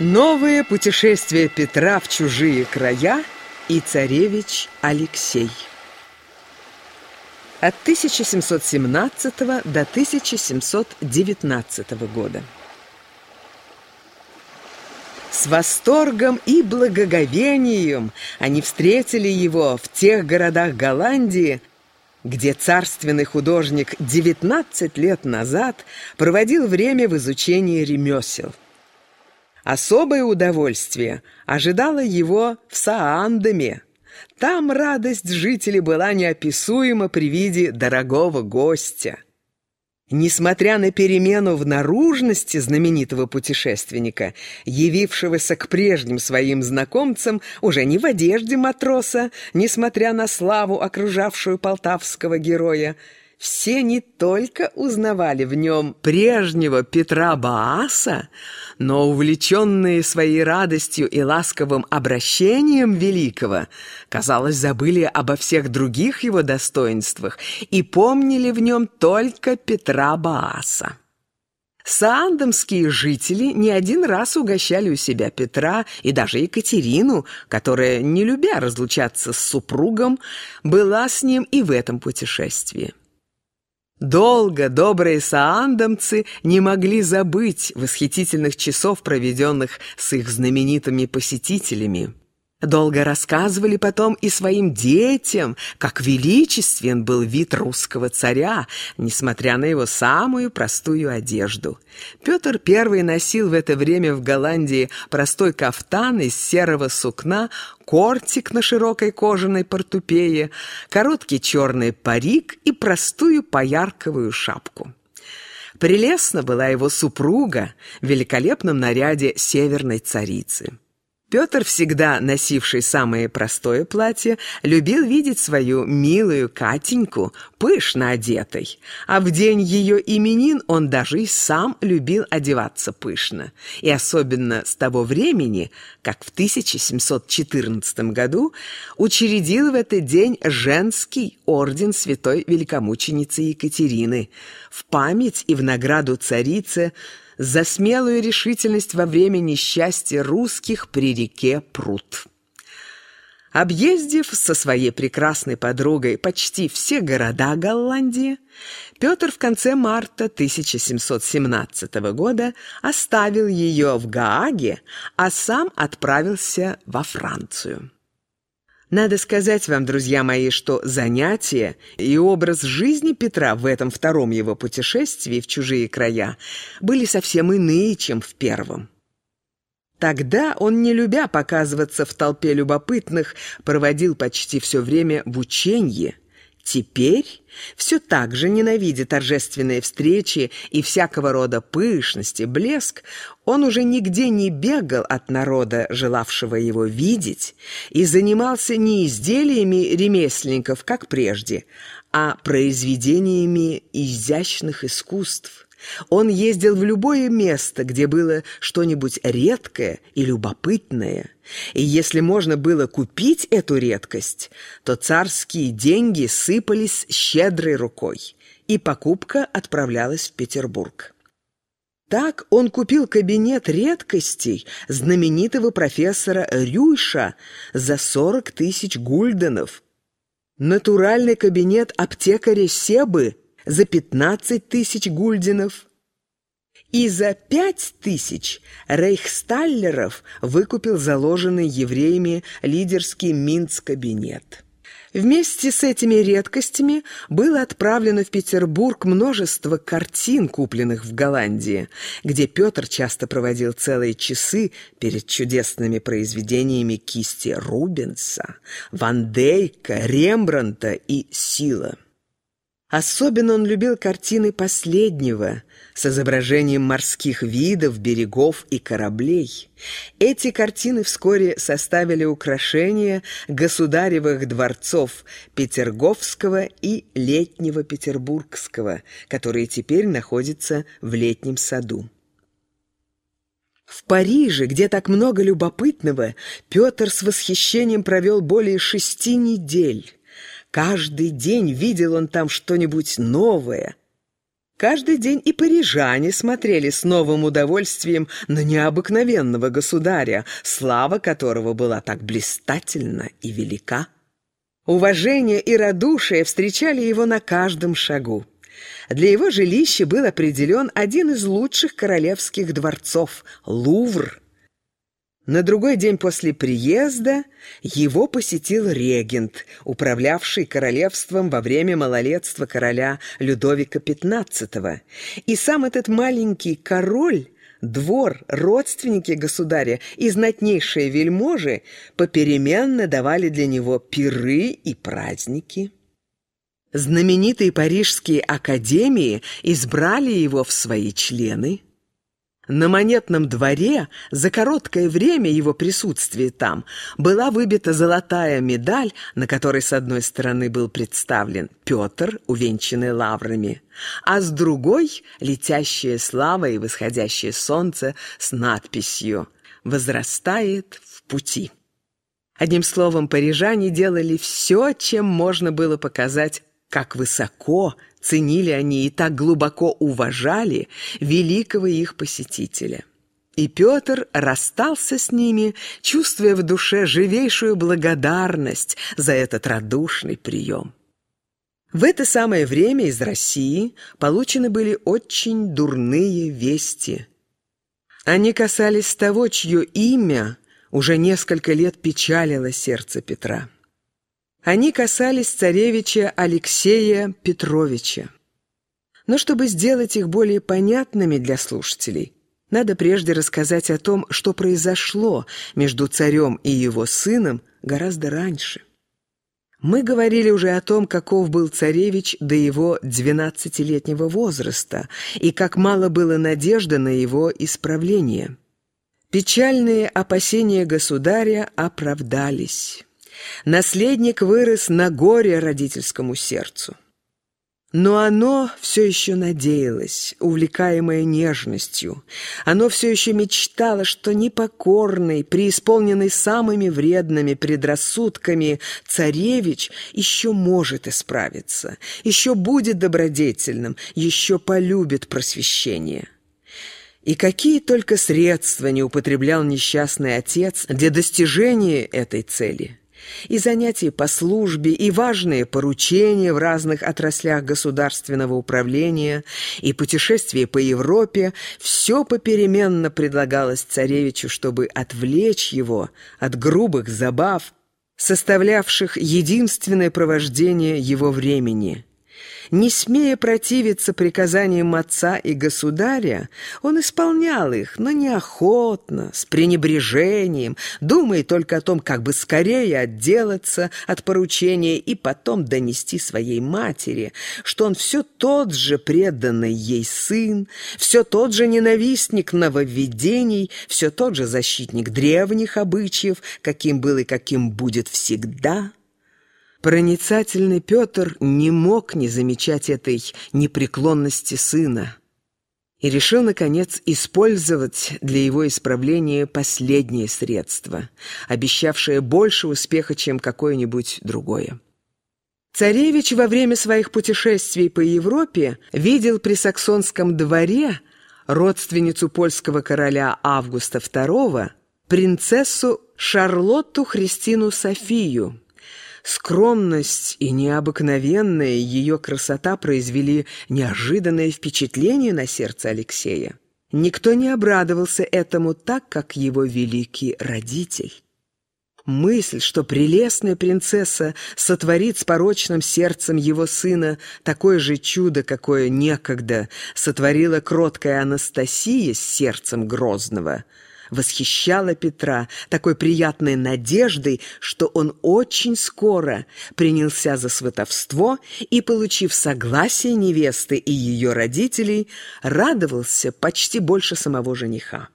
Новое путешествие Петра в чужие края и царевич Алексей. От 1717 до 1719 года. С восторгом и благоговением они встретили его в тех городах Голландии, где царственный художник 19 лет назад проводил время в изучении ремесел – Особое удовольствие ожидало его в Саандаме. Там радость жителей была неописуема при виде дорогого гостя. Несмотря на перемену в наружности знаменитого путешественника, явившегося к прежним своим знакомцам уже не в одежде матроса, несмотря на славу, окружавшую полтавского героя, все не только узнавали в нем прежнего Петра Бааса, но, увлеченные своей радостью и ласковым обращением великого, казалось, забыли обо всех других его достоинствах и помнили в нем только Петра Бааса. Саандомские жители не один раз угощали у себя Петра и даже Екатерину, которая, не любя разлучаться с супругом, была с ним и в этом путешествии. Долго добрые саандомцы не могли забыть восхитительных часов, проведенных с их знаменитыми посетителями. Долго рассказывали потом и своим детям, как величествен был вид русского царя, несмотря на его самую простую одежду. Петр I носил в это время в Голландии простой кафтан из серого сукна, кортик на широкой кожаной портупее, короткий черный парик и простую поярковую шапку. Прелестна была его супруга в великолепном наряде северной царицы. Петр, всегда носивший самое простое платье, любил видеть свою милую Катеньку пышно одетой, а в день ее именин он даже и сам любил одеваться пышно. И особенно с того времени, как в 1714 году учредил в этот день женский орден святой великомученицы Екатерины в память и в награду царице за смелую решительность во время несчастья русских при реке Прут. Объездив со своей прекрасной подругой почти все города Голландии, Петр в конце марта 1717 года оставил ее в Гааге, а сам отправился во Францию. Надо сказать вам, друзья мои, что занятия и образ жизни Петра в этом втором его путешествии в чужие края были совсем иные, чем в первом. Тогда он, не любя показываться в толпе любопытных, проводил почти все время в ученье – Теперь все так же ненавидя торжественные встречи и всякого рода пышности, блеск, он уже нигде не бегал от народа, желавшего его видеть, и занимался не изделиями ремесленников, как прежде, а произведениями изящных искусств. Он ездил в любое место, где было что-нибудь редкое и любопытное. И если можно было купить эту редкость, то царские деньги сыпались щедрой рукой, и покупка отправлялась в Петербург. Так он купил кабинет редкостей знаменитого профессора Рюйша за 40 тысяч гульденов, натуральный кабинет аптекаря Себы – за 15 тысяч гульденов. И за пять тысяч рейхсталлеров выкупил заложенный евреями лидерский Минц-кабинет. Вместе с этими редкостями было отправлено в Петербург множество картин, купленных в Голландии, где Петр часто проводил целые часы перед чудесными произведениями кисти Рубенса, Ван Дейка, Рембранта и Сила. Особенно он любил картины последнего с изображением морских видов, берегов и кораблей. Эти картины вскоре составили украшения государевых дворцов Петерговского и Летнего Петербургского, которые теперь находятся в Летнем саду. В Париже, где так много любопытного, Петр с восхищением провел более шести недель. Каждый день видел он там что-нибудь новое. Каждый день и парижане смотрели с новым удовольствием на необыкновенного государя, слава которого была так блистательна и велика. Уважение и радушие встречали его на каждом шагу. Для его жилища был определен один из лучших королевских дворцов – Лувр – на другой день после приезда его посетил регент, управлявший королевством во время малолетства короля Людовика XV. И сам этот маленький король, двор, родственники государя и знатнейшие вельможи попеременно давали для него пиры и праздники. Знаменитые парижские академии избрали его в свои члены. На монетном дворе за короткое время его присутствия там была выбита золотая медаль, на которой с одной стороны был представлен Петр, увенчанный лаврами, а с другой — летящая слава и восходящее солнце с надписью «Возрастает в пути». Одним словом, парижане делали все, чем можно было показать, как высоко ценили они и так глубоко уважали великого их посетителя. И Петр расстался с ними, чувствуя в душе живейшую благодарность за этот радушный прием. В это самое время из России получены были очень дурные вести. Они касались того, чье имя уже несколько лет печалило сердце Петра. Они касались царевича Алексея Петровича. Но чтобы сделать их более понятными для слушателей, надо прежде рассказать о том, что произошло между царем и его сыном гораздо раньше. Мы говорили уже о том, каков был царевич до его двенадцатилетнего возраста и как мало было надежды на его исправление. Печальные опасения государя оправдались. Наследник вырос на горе родительскому сердцу. Но оно все еще надеялось, увлекаемое нежностью. Оно все еще мечтало, что непокорный, преисполненный самыми вредными предрассудками царевич еще может исправиться, еще будет добродетельным, еще полюбит просвещение. И какие только средства не употреблял несчастный отец для достижения этой цели – и занятия по службе, и важные поручения в разных отраслях государственного управления, и путешествия по Европе – все попеременно предлагалось царевичу, чтобы отвлечь его от грубых забав, составлявших единственное провождение его времени – не смея противиться приказаниям отца и государя, он исполнял их, но неохотно, с пренебрежением, думая только о том, как бы скорее отделаться от поручения и потом донести своей матери, что он все тот же преданный ей сын, все тот же ненавистник нововведений, все тот же защитник древних обычаев, каким был и каким будет всегда – Проницательный Петр не мог не замечать этой непреклонности сына и решил, наконец, использовать для его исправления последнее средство, обещавшее больше успеха, чем какое-нибудь другое. Царевич во время своих путешествий по Европе видел при саксонском дворе родственницу польского короля Августа II, принцессу Шарлотту Христину Софию, Скромность и необыкновенная ее красота произвели неожиданное впечатление на сердце Алексея. Никто не обрадовался этому так, как его великий родитель. Мысль, что прелестная принцесса сотворит с порочным сердцем его сына такое же чудо, какое некогда сотворила кроткая Анастасия с сердцем Грозного – восхищала Петра такой приятной надеждой, что он очень скоро принялся за сватовство и, получив согласие невесты и ее родителей, радовался почти больше самого жениха.